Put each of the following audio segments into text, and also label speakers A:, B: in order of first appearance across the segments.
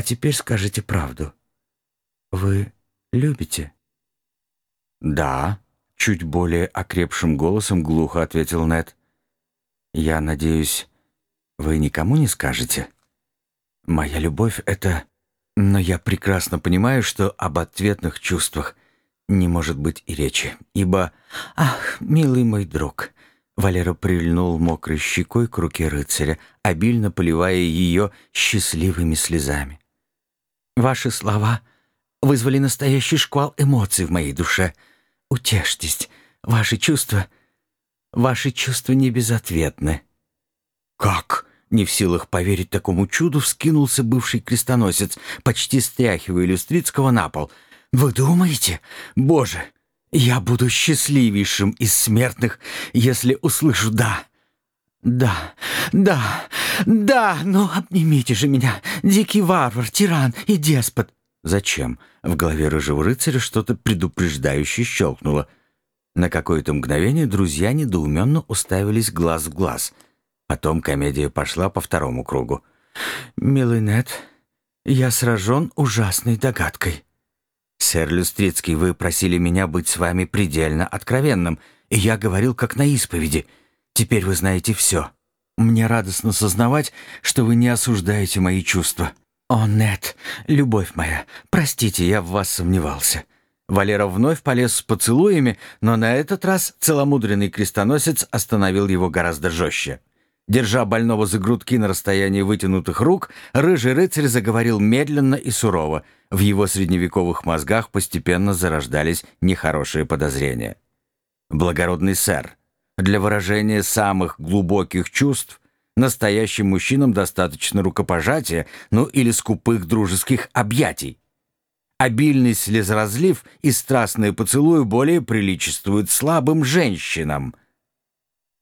A: А теперь скажите правду. Вы любите?» «Да», — чуть более окрепшим голосом глухо ответил Нед. «Я надеюсь, вы никому не скажете? Моя любовь — это... Но я прекрасно понимаю, что об ответных чувствах не может быть и речи, ибо... Ах, милый мой друг!» Валера прильнул мокрой щекой к руке рыцаря, обильно поливая ее счастливыми слезами. «Ваши слова вызвали настоящий шквал эмоций в моей душе. Утешьтесь, ваши чувства... Ваши чувства не безответны». «Как?» Не в силах поверить такому чуду, вскинулся бывший крестоносец, почти стряхивая Люстрицкого на пол. «Вы думаете? Боже, я буду счастливейшим из смертных, если услышу «да». «Да, да, да, но обнимите же меня, дикий варвар, тиран и деспот!» «Зачем?» В голове рыжего рыцаря что-то предупреждающе щелкнуло. На какое-то мгновение друзья недоуменно уставились глаз в глаз. Потом комедия пошла по второму кругу. «Милый Нед, я сражен ужасной догадкой». «Сэр Люстрицкий, вы просили меня быть с вами предельно откровенным, и я говорил как на исповеди. Теперь вы знаете все. Мне радостно сознавать, что вы не осуждаете мои чувства». «О, нет, любовь моя, простите, я в вас сомневался». Валера вновь полез с поцелуями, но на этот раз целомудренный крестоносец остановил его гораздо жестче. Держа больного за грудки на расстоянии вытянутых рук, рыжий рыцарь заговорил медленно и сурово. В его средневековых мозгах постепенно зарождались нехорошие подозрения. «Благородный сэр, для выражения самых глубоких чувств Настоящим мужчинам достаточно рукопожатия, ну или скупых дружеских объятий. Обильный слезразлив и страстные поцелуи более приличествуют слабым женщинам.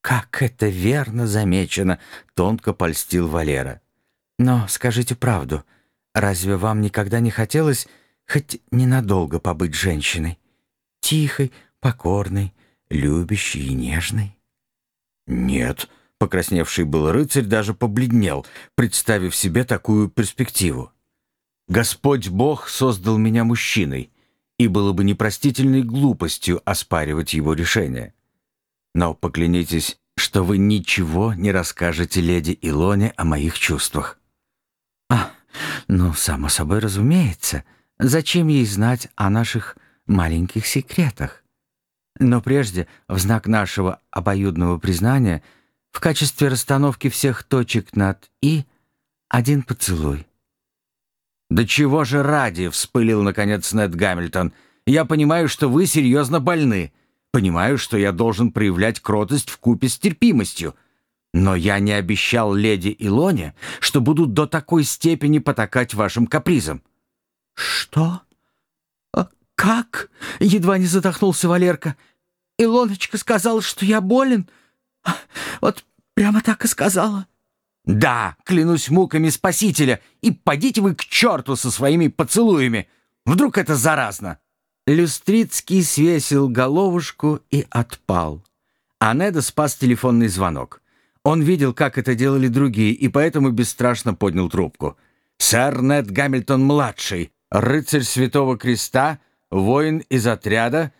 A: «Как это верно замечено!» — тонко польстил Валера. «Но скажите правду, разве вам никогда не хотелось хоть ненадолго побыть женщиной? Тихой, покорной, любящей и нежной?» «Нет», Покрасневший был рыцарь даже побледнел, представив себе такую перспективу. «Господь Бог создал меня мужчиной, и было бы непростительной глупостью оспаривать его решение. Но поклянитесь, что вы ничего не расскажете леди Илоне о моих чувствах». «А, ну, само собой разумеется. Зачем ей знать о наших маленьких секретах? Но прежде, в знак нашего обоюдного признания — в качестве расстановки всех точек над «и» один поцелуй. «Да чего же ради?» — вспылил, наконец, Нед Гамильтон. «Я понимаю, что вы серьезно больны. Понимаю, что я должен проявлять кротость в купе с терпимостью. Но я не обещал леди Илоне, что буду до такой степени потакать вашим капризам». «Что? А как?» — едва не задохнулся Валерка. «Илоночка сказала, что я болен?» Вот прямо так и сказала. Да, клянусь муками Спасителя, и подите вы к черту со своими поцелуями. Вдруг это заразно. Люстрицкий свесил головушку и отпал. А Неда спас телефонный звонок. Он видел, как это делали другие, и поэтому бесстрашно поднял трубку. «Сэр Нед Гамильтон-младший, рыцарь Святого Креста, воин из отряда...»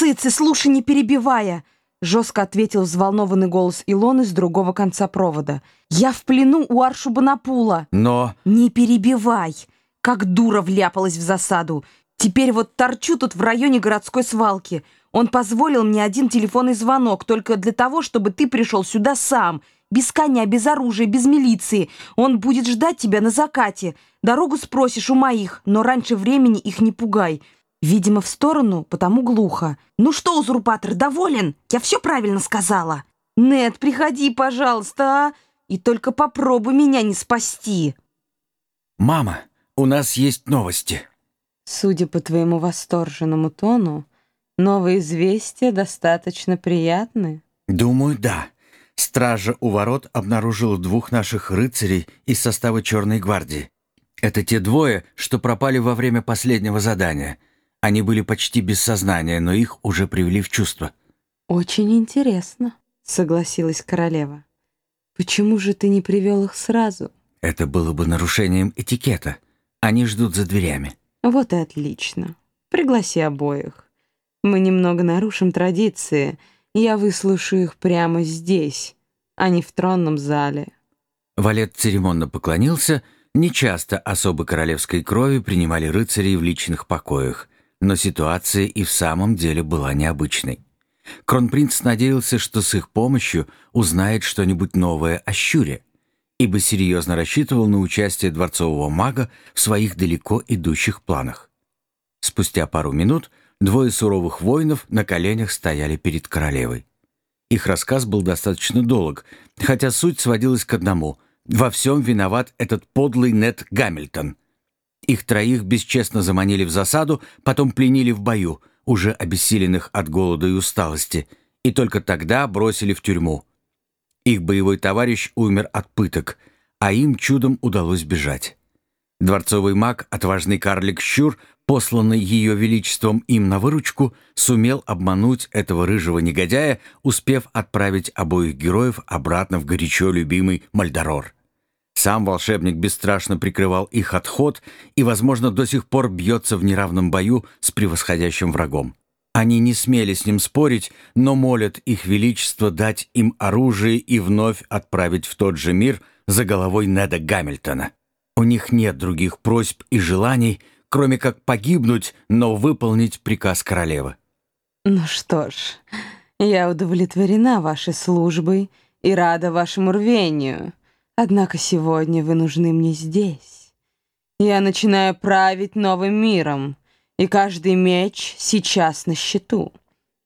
B: «Так, цыцы, слушай, не перебивая!» Жестко ответил взволнованный голос Илоны с другого конца провода. «Я в плену у Аршубанапула!»
A: «Но...»
B: «Не перебивай! Как дура вляпалась в засаду! Теперь вот торчу тут в районе городской свалки. Он позволил мне один телефонный звонок только для того, чтобы ты пришел сюда сам, без коня, без оружия, без милиции. Он будет ждать тебя на закате. Дорогу спросишь у моих, но раньше времени их не пугай». Видимо, в сторону, потому глухо. «Ну что, узурпатор, доволен? Я все правильно сказала!» «Нет, приходи, пожалуйста, а? И только попробуй меня не спасти!»
A: «Мама, у нас есть новости!»
C: Судя по твоему восторженному тону, новые известия достаточно приятны.
A: Думаю, да. Стража у ворот обнаружила двух наших рыцарей из состава Черной гвардии. Это те двое, что пропали во время последнего задания — они были почти без сознания, но их уже привели в чувство.
C: «Очень интересно», — согласилась королева. «Почему же ты не привел их сразу?»
A: «Это было бы нарушением этикета. Они ждут за дверями».
C: Вот и отлично. Пригласи обоих. Мы немного нарушим традиции. Я выслушаю их прямо здесь, а не в тронном зале.
A: Валет церемонно поклонился. Нечасто особо королевской крови принимали рыцарей в личных покоях, но ситуация и в самом деле была необычной. Кронпринц надеялся, что с их помощью узнает что-нибудь новое о Щуре, ибо серьезно рассчитывал на участие дворцового мага в своих далеко идущих планах. Спустя пару минут двое суровых воинов на коленях стояли перед королевой. Их рассказ был достаточно долг, хотя суть сводилась к одному — во всем виноват этот подлый Нет Гамильтон. Их троих бесчестно заманили в засаду, потом пленили в бою — уже обессиленных от голода и усталости, и только тогда бросили в тюрьму. Их боевой товарищ умер от пыток, а им чудом удалось бежать. Дворцовый маг, отважный карлик Щур, посланный ее величеством им на выручку, сумел обмануть этого рыжего негодяя, успев отправить обоих героев обратно в горячо любимый Мальдорор. Сам волшебник бесстрашно прикрывал их отход и, возможно, до сих пор бьется в неравном бою с превосходящим врагом. Они не смели с ним спорить, но молят их величество дать им оружие и вновь отправить в тот же мир за головой Неда Гамильтона. У них нет других просьб и желаний, кроме как погибнуть, но выполнить приказ королевы.
C: Ну что ж, я удовлетворена вашей службой и рада вашему рвению. Однако сегодня вы нужны мне здесь. Я начинаю править новым миром, и каждый меч сейчас на счету.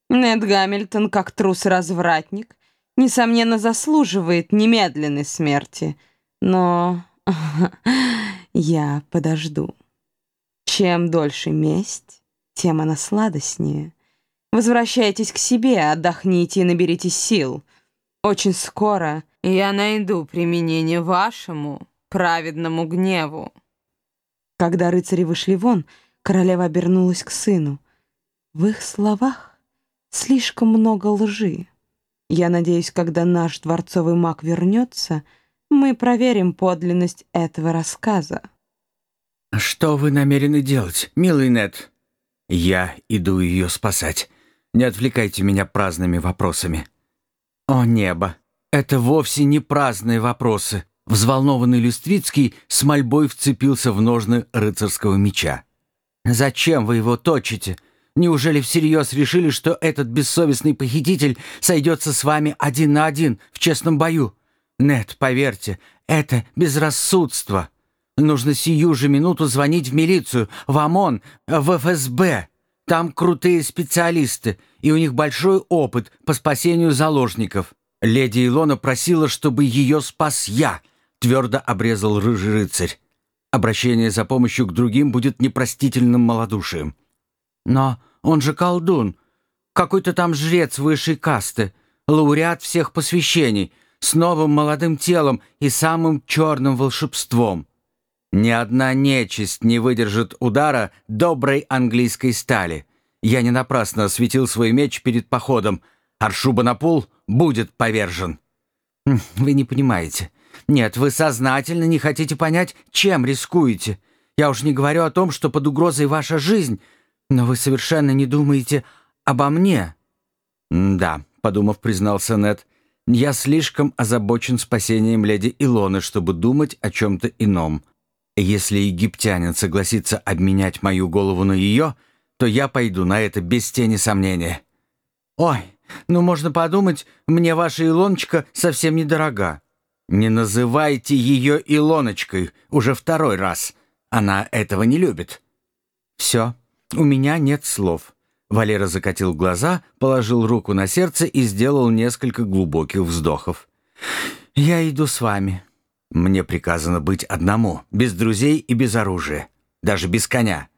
C: Нед Гамильтон, как трус-развратник, несомненно заслуживает немедленной смерти, но я подожду. Чем дольше месть, тем она сладостнее. Возвращайтесь к себе, отдохните и наберитесь сил. Очень скоро я найду применение вашему праведному гневу». Когда рыцари вышли вон, королева обернулась к сыну. В их словах слишком много лжи. Я надеюсь, когда наш дворцовый маг вернется, мы проверим подлинность этого рассказа.
A: «Что вы намерены делать, милый Нед?» «Я иду ее спасать. Не отвлекайте меня праздными вопросами». «О небо! Это вовсе не праздные вопросы!» Взволнованный Люствицкий с мольбой вцепился в ножны рыцарского меча. «Зачем вы его точите? Неужели всерьез решили, что этот бессовестный похититель сойдется с вами один на один в честном бою? Нет, поверьте, это безрассудство. Нужно сию же минуту звонить в милицию, в ОМОН, в ФСБ. Там крутые специалисты, и у них большой опыт по спасению заложников». Леди Илона просила, чтобы ее спас я, твердо обрезал рыжий рыцарь. Обращение за помощью к другим будет непростительным малодушием. Но он же колдун, какой-то там жрец высшей касты, лауреат всех посвящений, с новым молодым телом и самым черным волшебством. Ни одна нечисть не выдержит удара доброй английской стали. Я не напрасно осветил свой меч перед походом — Аршуба-на-пул будет повержен. Вы не понимаете. Нет, вы сознательно не хотите понять, чем рискуете. Я уж не говорю о том, что под угрозой ваша жизнь, но вы совершенно не думаете обо мне. Да, подумав, признался Нед, я слишком озабочен спасением леди Илоны, чтобы думать о чем-то ином. Если египтянин согласится обменять мою голову на ее, то я пойду на это без тени сомнения. Ой, ну, можно подумать, мне ваша Илоночка совсем недорога. Не называйте ее Илоночкой уже второй раз. Она этого не любит. Все, у меня нет слов. Валера закатил глаза, положил руку на сердце и сделал несколько глубоких вздохов. «Я иду с вами. Мне приказано быть одному, без друзей и без оружия, даже без коня.